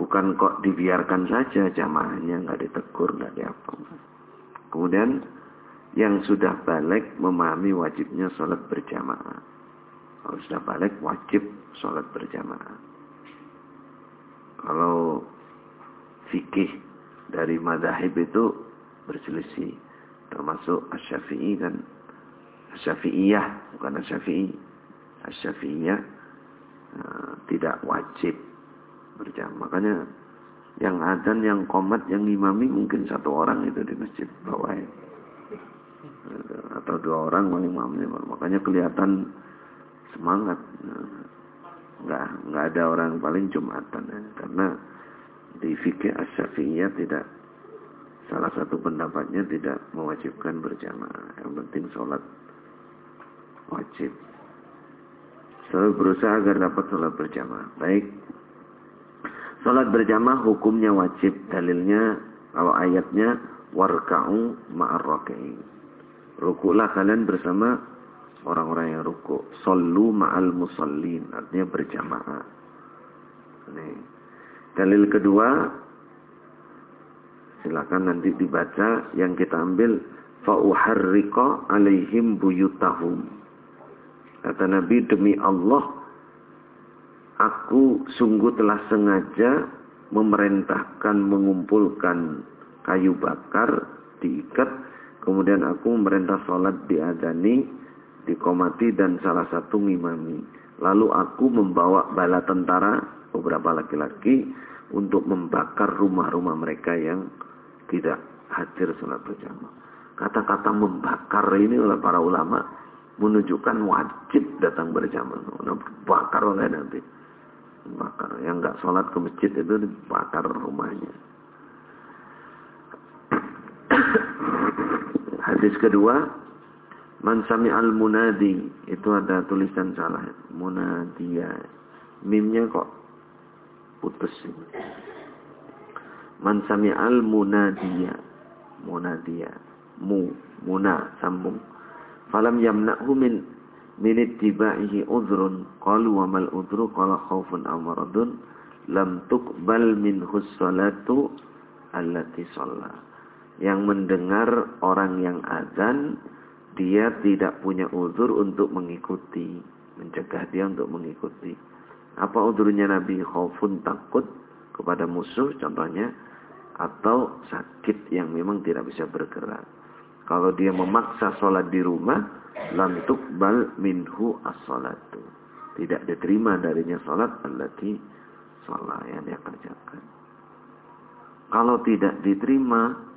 Speaker 1: Bukan kok dibiarkan saja jamaahnya, nggak ditegur, nggak diapa. Kemudian yang sudah balik memahami wajibnya sholat berjamaah. Kalau sudah balik wajib sholat berjamaah. Kalau fikih dari madhahib itu berselisih. Termasuk asyafi'i dan asyafi'iyah. Bukan asyafi'i. Asyafi'iyah uh, tidak wajib berjamaah. Makanya yang adzan, yang komat, yang imami mungkin satu orang itu di masjid bawah atau dua orang imamnya makanya kelihatan semangat nggak nggak ada orang paling jumatan ya. karena di fikih asyafiyah tidak salah satu pendapatnya tidak mewajibkan berjamaah yang penting sholat wajib selalu berusaha agar dapat sholat berjamaah baik Salat berjamaah hukumnya wajib. Dalilnya kalau ayatnya warka'u ma'ar raki'in. Rukuklah kalian bersama orang-orang yang ruku. Sallu ma'al musallin. Artinya berjamaah. Ini. Dalil kedua silakan nanti dibaca yang kita ambil fa'uharriqa alaihim buyutahum. Kata Nabi demi Allah Aku sungguh telah sengaja memerintahkan mengumpulkan kayu bakar diikat kemudian aku memerintah sholat diadani dikomati dan salah satu ngimami lalu aku membawa bala tentara beberapa laki-laki untuk membakar rumah-rumah mereka yang tidak hadir sholat berjamaah kata-kata membakar ini oleh para ulama menunjukkan wajib datang berjamaah bakar oleh nanti bakar. Yang nggak sholat ke masjid itu dibakar rumahnya. Hadis kedua, Man sami al munadi itu ada tulisan salah. Munadia. Mimnya kok putus. Man sami al munadia. Munadia. Mu. Muna. Sambung. Falam yamna'hu min min ittiba'ihi udhrun qalu wa mal udhru qala khaufun aw maradun lam tuqbal minhu salatu allati shalla yang mendengar orang yang azan dia tidak punya uzur untuk mengikuti, mencegah dia untuk mengikuti. Apa uzurnya Nabi? Khaufun takut kepada musuh contohnya atau sakit yang memang tidak bisa bergerak. Kalau dia memaksa sholat di rumah, lantuk bal minhu as-salatu. Tidak diterima darinya sholat allati sholat yang dia kerjakan. Kalau tidak diterima,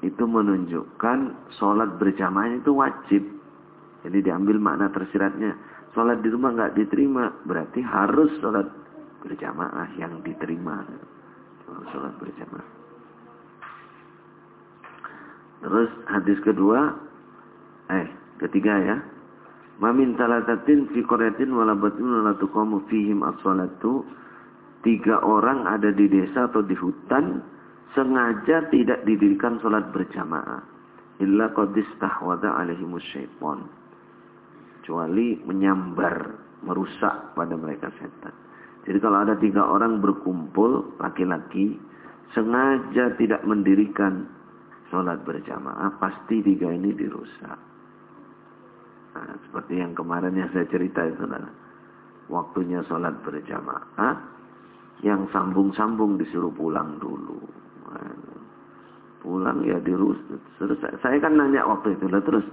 Speaker 1: itu menunjukkan sholat berjamaah itu wajib. Jadi diambil makna tersiratnya. Sholat di rumah nggak diterima, berarti harus sholat berjamaah yang diterima. Sholat berjamaah. Terus hadis kedua, eh ketiga ya. Mamin talatatin fi qaryatin wala batin wala tuqamu fihim as-salatu. Tiga orang ada di desa atau di hutan sengaja tidak didirikan salat berjamaah. Illa qad istahwada alaihimus syaitan. Kecuali menyambar, merusak pada mereka setan. Jadi kalau ada tiga orang berkumpul, laki-laki, sengaja tidak mendirikan sholat berjamaah, pasti tiga ini dirusak. Nah, seperti yang kemarin yang saya cerita itu, adalah waktunya sholat berjamaah, yang sambung-sambung disuruh pulang dulu. Pulang ya dirusak. Saya kan nanya waktu itu, lah terus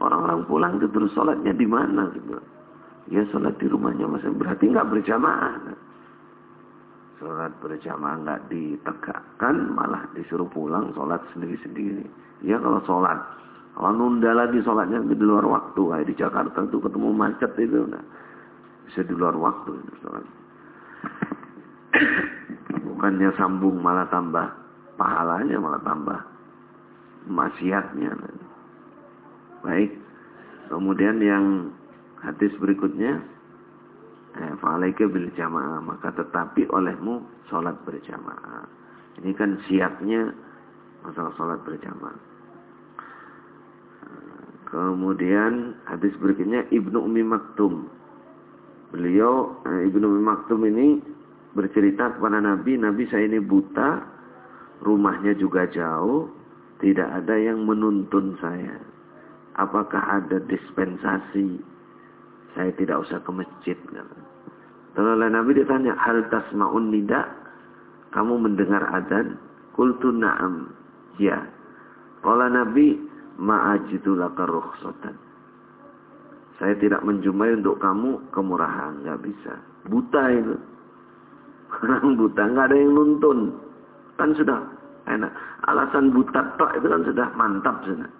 Speaker 1: orang-orang pulang itu terus sholatnya di mana gitu. Ya sholat di rumahnya masih berarti nggak berjamaah. Sholat berjamaah nggak ditegakkan, malah disuruh pulang sholat sendiri-sendiri. Ya kalau sholat, kalau nunda lagi sholatnya di luar waktu, kayak di Jakarta itu ketemu macet itu, nah, bisa di luar waktu itu sholat. Bukannya sambung malah tambah pahalanya malah tambah maksiatnya. Baik. Kemudian yang Hadis berikutnya, eh, fa'alaika bil jamaah, maka tetapi olehmu sholat berjamaah. Ini kan siapnya masalah sholat berjamaah. Kemudian hadis berikutnya Ibnu Umi Maktum. Beliau eh, Ibnu Umi Maktum ini bercerita kepada Nabi, Nabi saya ini buta, rumahnya juga jauh, tidak ada yang menuntun saya. Apakah ada dispensasi saya tidak usah ke masjid. Lalu oleh Nabi ditanya, hal tasma'un nida? Kamu mendengar adzan? Kultu na'am. Ya. Kala Nabi, ma'ajidu laka rukhsatan. Saya tidak menjumpai untuk kamu kemurahan. Nggak bisa. Buta itu. Orang buta. nggak ada yang nuntun. Kan sudah enak. Alasan buta tok itu kan sudah mantap. Sudah.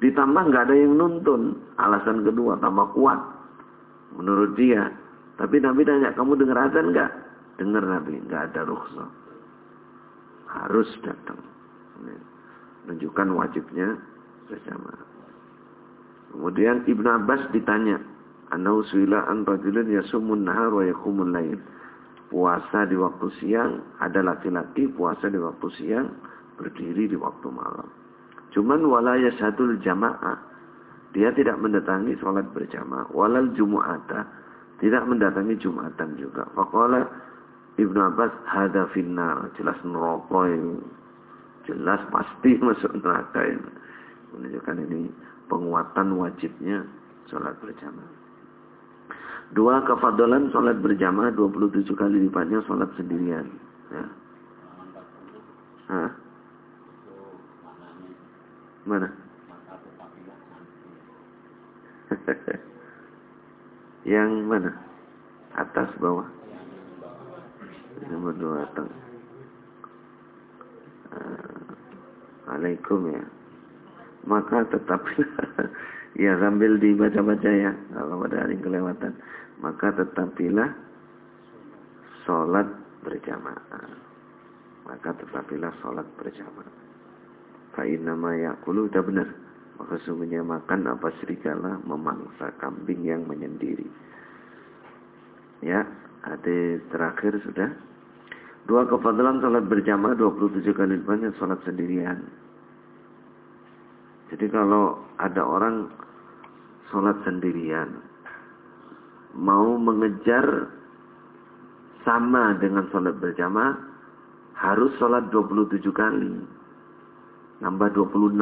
Speaker 1: Ditambah nggak ada yang nuntun. Alasan kedua tambah kuat menurut dia. Tapi Nabi tanya, kamu dengar azan enggak? Dengar Nabi, enggak ada rukhsah. Harus datang. Menunjukkan wajibnya bersama. Kemudian Ibn Abbas ditanya, Anau suila an rajulun yasumun nahar wa yakumul lain. Puasa di waktu siang, ada laki-laki puasa di waktu siang, berdiri di waktu malam. Cuman walaya satu jamaah dia tidak mendatangi sholat berjamaah. Walal jumu'ata. Tidak mendatangi jumatan juga. Faqala Ibnu Abbas hada finnar. Jelas neraka. Jelas pasti masuk neraka ini. Menunjukkan ini penguatan wajibnya sholat berjamaah. Dua kefadalan sholat berjamaah 27 kali lipatnya sholat sendirian. Ya. Hah? Mana? yang mana? Atas, bawah? Nomor dua teng. Uh, Alaikum ya. Maka tetap ya sambil dibaca-baca ya kalau ada hari kelewatan. Maka tetapilah sholat berjamaah. Maka tetapilah sholat berjamaah. Fa'inama yakulu udah benar. Maka sungguhnya makan apa serigala memangsa kambing yang menyendiri. Ya, hadis terakhir sudah. Dua kefadalan salat berjamaah 27 kali banyak salat sendirian. Jadi kalau ada orang salat sendirian mau mengejar sama dengan salat berjamaah harus salat 27 kali. Nambah 26.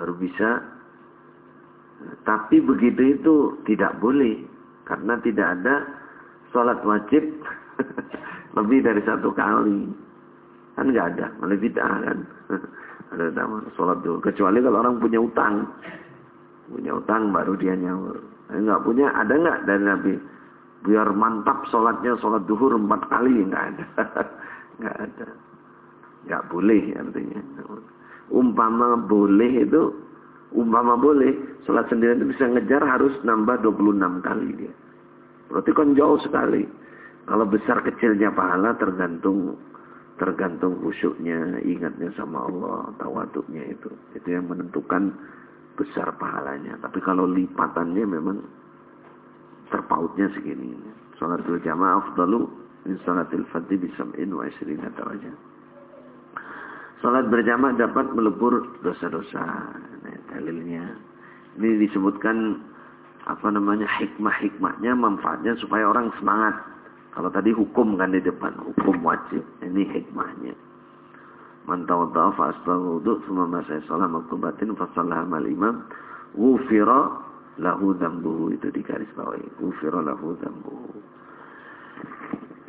Speaker 1: baru bisa. Tapi begitu itu tidak boleh karena tidak ada sholat wajib lebih dari satu kali. Kan nggak ada, malah bid'ah kan. ada nama sholat dulu. Kecuali kalau orang punya utang. Punya utang baru dia nyaur. Enggak punya, ada nggak dari Nabi? Biar mantap sholatnya, sholat duhur empat kali. Nggak ada. nggak ada. Nggak boleh artinya. Umpama boleh itu, umpama boleh, sholat sendiri itu bisa ngejar harus nambah 26 kali dia. Berarti kan jauh sekali. Kalau besar kecilnya pahala tergantung tergantung khusyuknya, ingatnya sama Allah, tawaduknya itu. Itu yang menentukan besar pahalanya. Tapi kalau lipatannya memang terpautnya segini. Salatul jamaah afdalu min salatil fadhi bisam'in wa isrina darajah. Salat berjamaah dapat melebur dosa-dosa. Nah, dalilnya. Ini disebutkan apa namanya hikmah-hikmahnya, manfaatnya supaya orang semangat kalau tadi hukum kan di depan, hukum wajib. Ini hikmahnya. Man tawadda'a fa asbagha wudu' thumma masaya salam fa mal imam ghufira lahu dzambuhu itu di garis bawahi. Ghufira lahu dzambuhu.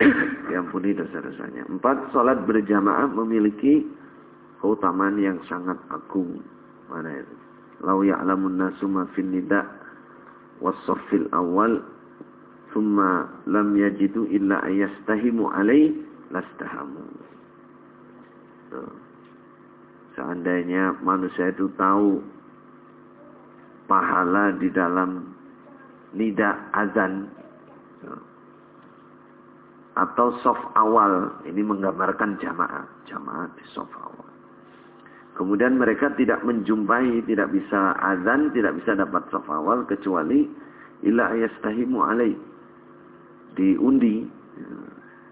Speaker 1: Diampuni dosa-dosanya. Empat, salat berjamaah memiliki keutamaan yang sangat agung. Mana itu? Lau ya'lamun nasu ma fin nida' was awal Summa lam yajidu illa ayastahimu alaih lastahamu. Seandainya manusia itu tahu pahala di dalam nida azan atau soft awal ini menggambarkan jamaah. Jamaah di soft awal. Kemudian mereka tidak menjumpai tidak bisa azan tidak bisa dapat soft awal kecuali illa ayastahimu alaih diundi.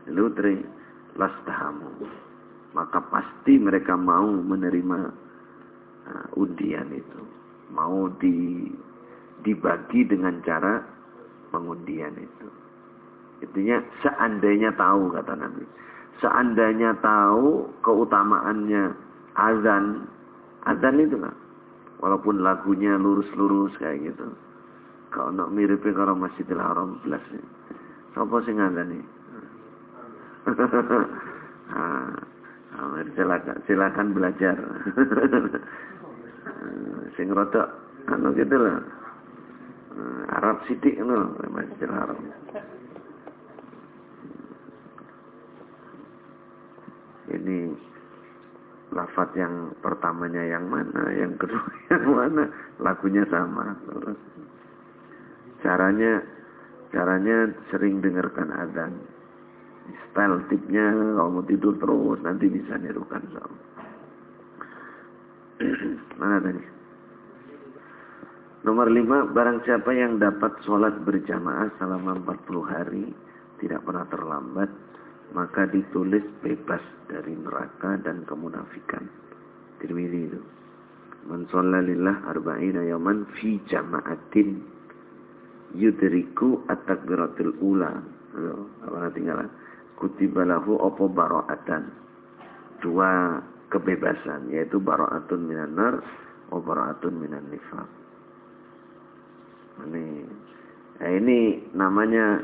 Speaker 1: Lutre lastahamu. Maka pasti mereka mau menerima uh, undian itu. Mau di dibagi dengan cara pengundian itu. Intinya seandainya tahu kata Nabi. Seandainya tahu keutamaannya azan azan itu kan walaupun lagunya lurus-lurus kayak gitu. Kalau nak miripnya kalau Masjidil Haram belas Sopo sing ngandani? Ah, silakan, silakan belajar. sing rada anu gitu lah. Arab sidik ngono Masjidil Haram. Ini lafat yang pertamanya yang mana, yang kedua yang mana, lagunya sama. Caranya Caranya sering dengarkan azan. Style tipnya kalau mau tidur terus nanti bisa nirukan soal. Mana tadi? Nomor lima, barang siapa yang dapat sholat berjamaah selama 40 hari, tidak pernah terlambat, maka ditulis bebas dari neraka dan kemunafikan. Tirmidzi itu. Man arba'ina yaman fi jama'atin yudriku at-takbiratul ula. Apa tinggalan? Kutiba lahu opo baro'atan. Dua kebebasan yaitu baro'atun minan nar wa baro'atun minan nifaq. Ini nah ini namanya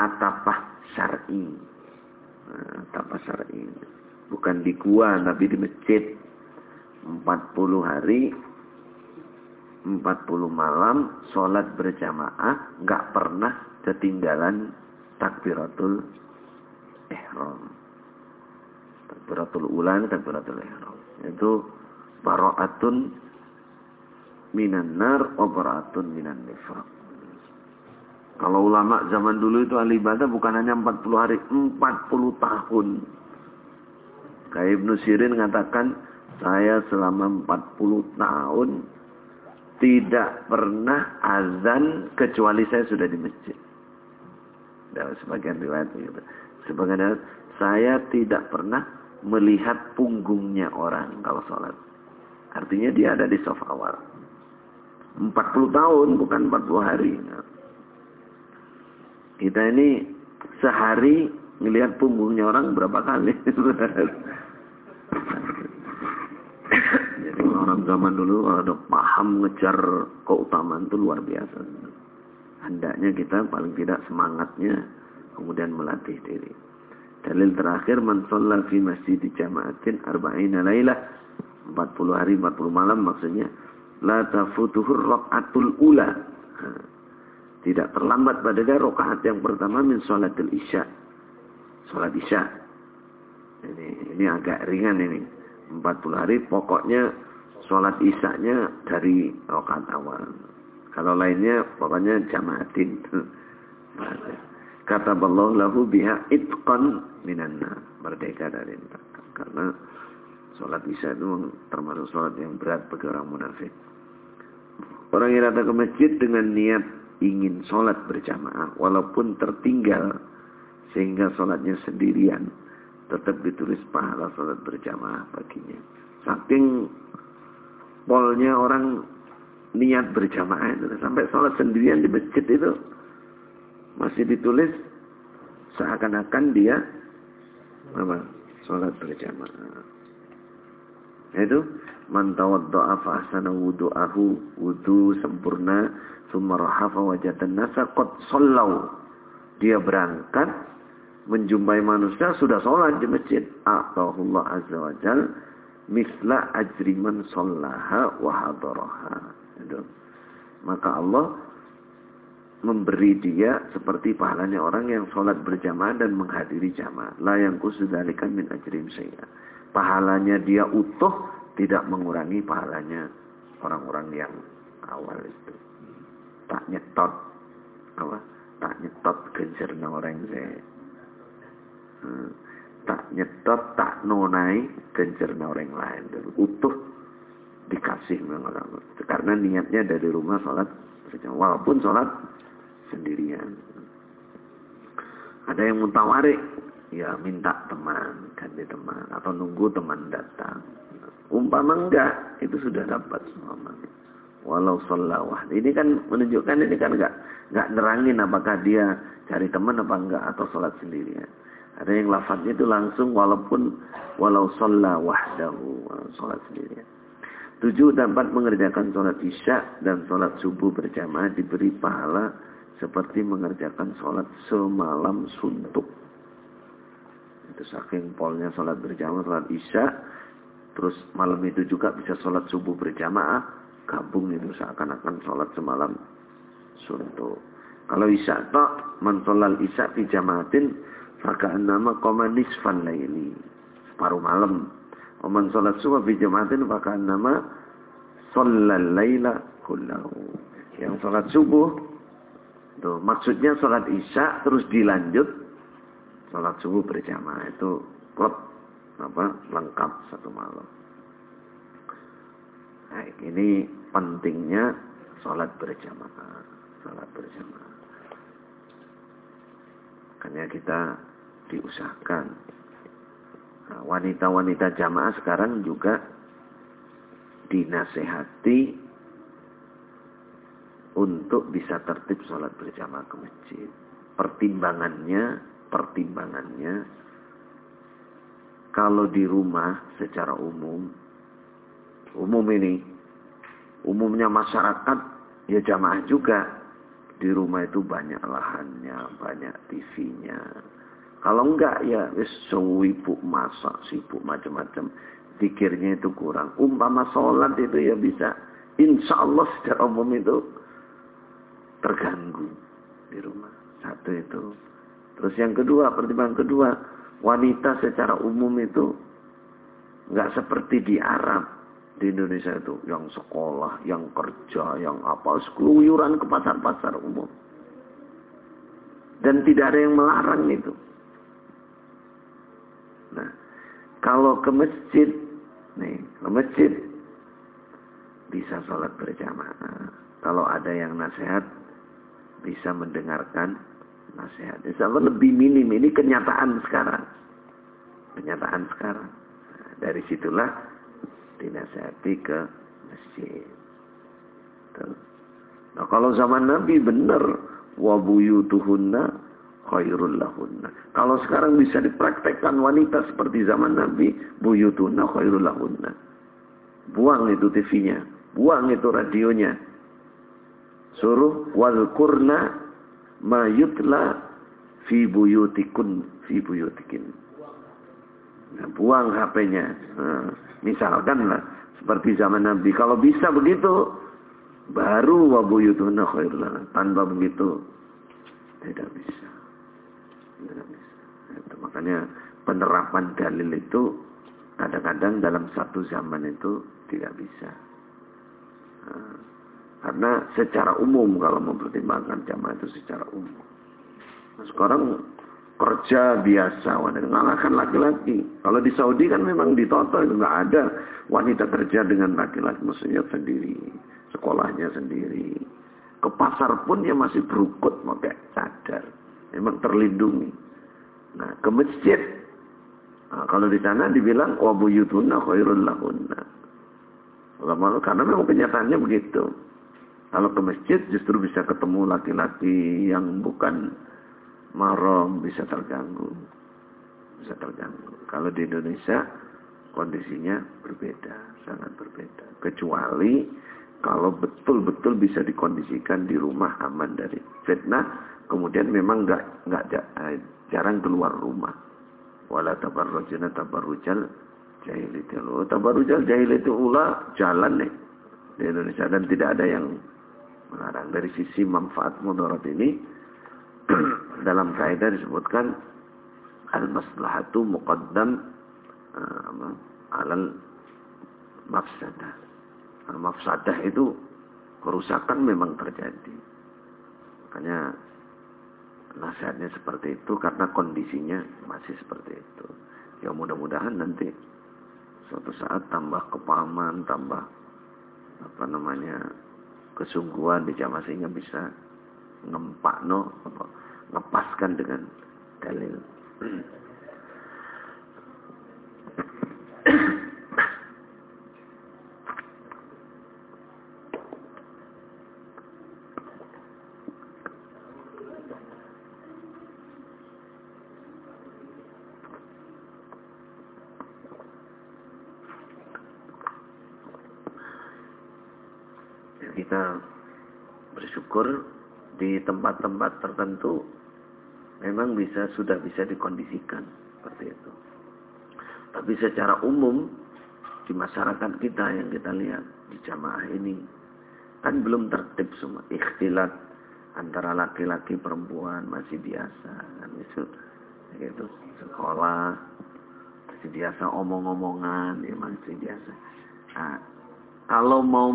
Speaker 1: atapah syar'i. Nah, atapah syar'i. Bukan di gua tapi di masjid. 40 hari 40 malam sholat berjamaah nggak pernah ketinggalan takbiratul ihram. Takbiratul ulan, takbiratul ihram. Itu baro'atun minan nar, baro'atun minan nifaq. Kalau ulama zaman dulu itu ahli ibadah bukan hanya 40 hari, 40 tahun. Kayak Ibnu Sirin mengatakan, saya selama 40 tahun tidak pernah azan kecuali saya sudah di masjid. Dalam sebagian riwayat begitu. Sebagian riwayat, saya tidak pernah melihat punggungnya orang kalau sholat. Artinya dia ada di soft awal. 40 tahun bukan 40 hari. Kita ini sehari melihat punggungnya orang berapa kali. Jadi Orang zaman dulu kalau ada paham ngejar keutamaan itu luar biasa. Hendaknya kita paling tidak semangatnya kemudian melatih diri. Dalil terakhir man shalla fi masjid jama'atin arba'ina lailah 40 hari 40 malam maksudnya la tafutuhur raqatul ula. Tidak terlambat pada rakaat yang pertama min salatil isya. Salat isya. Ini ini agak ringan ini. 40 hari pokoknya salat isya-nya dari rakaat awal. Kalau lainnya pokoknya jamaatin. Kata Allah lahu biha itqan minanna. Merdeka dari neraka. Karena sholat isya itu termasuk sholat yang berat bagi orang munafik. Orang yang datang ke masjid dengan niat ingin sholat berjamaah. Walaupun tertinggal. Sehingga sholatnya sendirian. Tetap ditulis pahala sholat berjamaah baginya. Saking polnya orang niat berjamaah itu. Sampai sholat sendirian di masjid itu masih ditulis seakan-akan dia apa? Sholat berjamaah. Itu man tawadda'a fa ahsana wudu'ahu wudu sempurna thumma rahafa wajatan nasa qad sallau. Dia berangkat menjumpai manusia sudah sholat di masjid. Allah azza wa jal misla ajriman sallaha wa hadaraha. Maka Allah memberi dia seperti pahalanya orang yang sholat berjamaah dan menghadiri jamaah. La yang kusudalikan min ajrim saya. Pahalanya dia utuh tidak mengurangi pahalanya orang-orang yang awal itu. Tak nyetot. Apa? Tak nyetot gencerna orang saya. Hmm. Tak nyetot, tak nonai gencerna orang lain. Utuh dikasih memang Karena niatnya dari rumah sholat Walaupun sholat sendirian. Ada yang mutawarik, ya minta teman, ganti teman, atau nunggu teman datang. Umpama enggak, itu sudah dapat semua Walau sholawah. Ini kan menunjukkan ini kan enggak enggak nerangin apakah dia cari teman apa enggak atau sholat sendirian. Ada yang lafadznya itu langsung walaupun walau sholat wahdahu, sholat sendirian. Tujuh dapat mengerjakan sholat isya dan sholat subuh berjamaah diberi pahala seperti mengerjakan sholat semalam suntuk. Itu saking polnya sholat berjamaah, sholat isya, terus malam itu juga bisa sholat subuh berjamaah, gabung itu seakan-akan sholat semalam suntuk. Kalau isya tak, man sholat isya di jamaatin, nama koma nisfan laili. Separuh malam. Oman sholat subuh jamaatin, fakaan nama sholat laila kullahu. Yang sholat subuh Tuh, maksudnya sholat isya terus dilanjut sholat subuh berjamaah itu klub apa lengkap satu malam. Nah, ini pentingnya sholat berjamaah, sholat berjamaah. Makanya kita diusahakan. Nah, wanita-wanita nah, jamaah sekarang juga dinasehati untuk bisa tertib sholat berjamaah ke masjid. Pertimbangannya, pertimbangannya, kalau di rumah secara umum, umum ini, umumnya masyarakat, ya jamaah juga. Di rumah itu banyak lahannya, banyak TV-nya. Kalau enggak ya sibuk masak, sibuk macam-macam. Pikirnya itu kurang. Umpama sholat itu ya bisa. Insya Allah secara umum itu terganggu di rumah. Satu itu. Terus yang kedua, pertimbangan kedua, wanita secara umum itu nggak seperti di Arab. Di Indonesia itu yang sekolah, yang kerja, yang apa, sekeluyuran ke pasar-pasar umum. Dan tidak ada yang melarang itu. Nah, kalau ke masjid, nih, ke masjid bisa sholat berjamaah. Kalau ada yang nasihat, bisa mendengarkan nasihat. Insya Allah lebih minim. Ini kenyataan sekarang. Kenyataan sekarang. Nah, dari situlah dinasihati ke masjid. Nah kalau zaman Nabi benar wabuyutuhunna khairul lahunna. Kalau sekarang bisa dipraktekkan wanita seperti zaman Nabi, buyutunna khairul lahunna. Buang itu TV-nya. Buang itu radionya. Suruh kurna mayutla fi buyutikun fi buyutikin. Nah, buang HP-nya. Nah, misalkan lah seperti zaman Nabi. Kalau bisa begitu, baru wabuyutuna khairulana. Tanpa begitu, tidak bisa. Itu, makanya penerapan dalil itu kadang-kadang dalam satu zaman itu tidak bisa. Nah, karena secara umum kalau mempertimbangkan jamaah itu secara umum. Nah, sekarang kerja biasa wanita mengalahkan laki-laki. Kalau di Saudi kan memang ditoto itu nggak ada wanita kerja dengan laki-laki maksudnya sendiri, sekolahnya sendiri. Ke pasar pun dia masih berukut pakai cadar. Memang terlindungi. Nah, ke masjid. Nah, kalau di sana dibilang wabuyutuna khairul lahunna. Karena memang kenyataannya begitu. Kalau ke masjid justru bisa ketemu laki-laki yang bukan marom bisa terganggu. Bisa terganggu. Kalau di Indonesia kondisinya berbeda, sangat berbeda. Kecuali kalau betul-betul bisa dikondisikan di rumah aman dari fitnah, kemudian memang nggak nggak eh, jarang keluar rumah. Wala tabarrujana tabarrujal jahilitul. Oh, tabarrujal jahilitul ula jalan nih di Indonesia dan tidak ada yang melarang. Dari sisi manfaat mudarat ini dalam kaidah disebutkan al-maslahatu muqaddam uh, alal mafsadah. Al-mafsadah itu kerusakan memang terjadi. Makanya nasihatnya seperti itu karena kondisinya masih seperti itu. Ya mudah-mudahan nanti suatu saat tambah kepahaman, tambah apa namanya kesungguhan di jamaah sehingga bisa ngempak no ngepaskan dengan dalil. Kita bersyukur di tempat-tempat tertentu memang bisa sudah bisa dikondisikan seperti itu. Tapi secara umum di masyarakat kita yang kita lihat di jamaah ini kan belum tertib semua ikhtilat antara laki-laki perempuan masih biasa kan itu gitu sekolah masih biasa omong-omongan ya masih biasa nah, kalau mau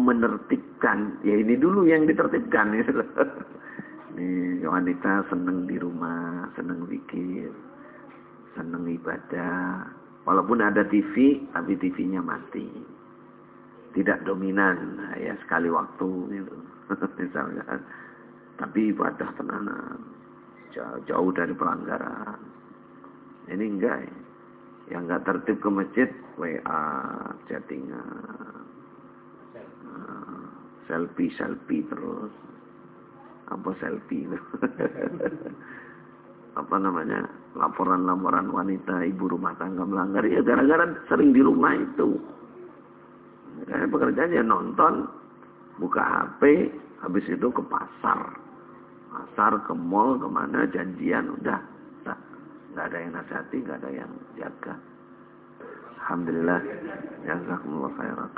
Speaker 1: menertibkan, ya ini dulu yang ditertibkan. Nih wanita seneng di rumah, seneng bikin, seneng ibadah. Walaupun ada TV, tapi TV-nya mati. Tidak dominan, ya sekali waktu gitu. Misalnya. Tapi ibadah tenanan. Jauh, jauh dari pelanggaran. Ini enggak ya. Yang enggak tertib ke masjid, WA, chattingan selfie selfie terus. Apa selfie? Apa namanya? Laporan-laporan wanita ibu rumah tangga melanggar. Ya gara-gara sering di rumah itu. Karena pekerjaannya nonton buka HP habis itu ke pasar. Pasar ke mall ke mana janjian udah. Nggak ada yang nasihati nggak ada yang jaga. Alhamdulillah jazakumullah khairan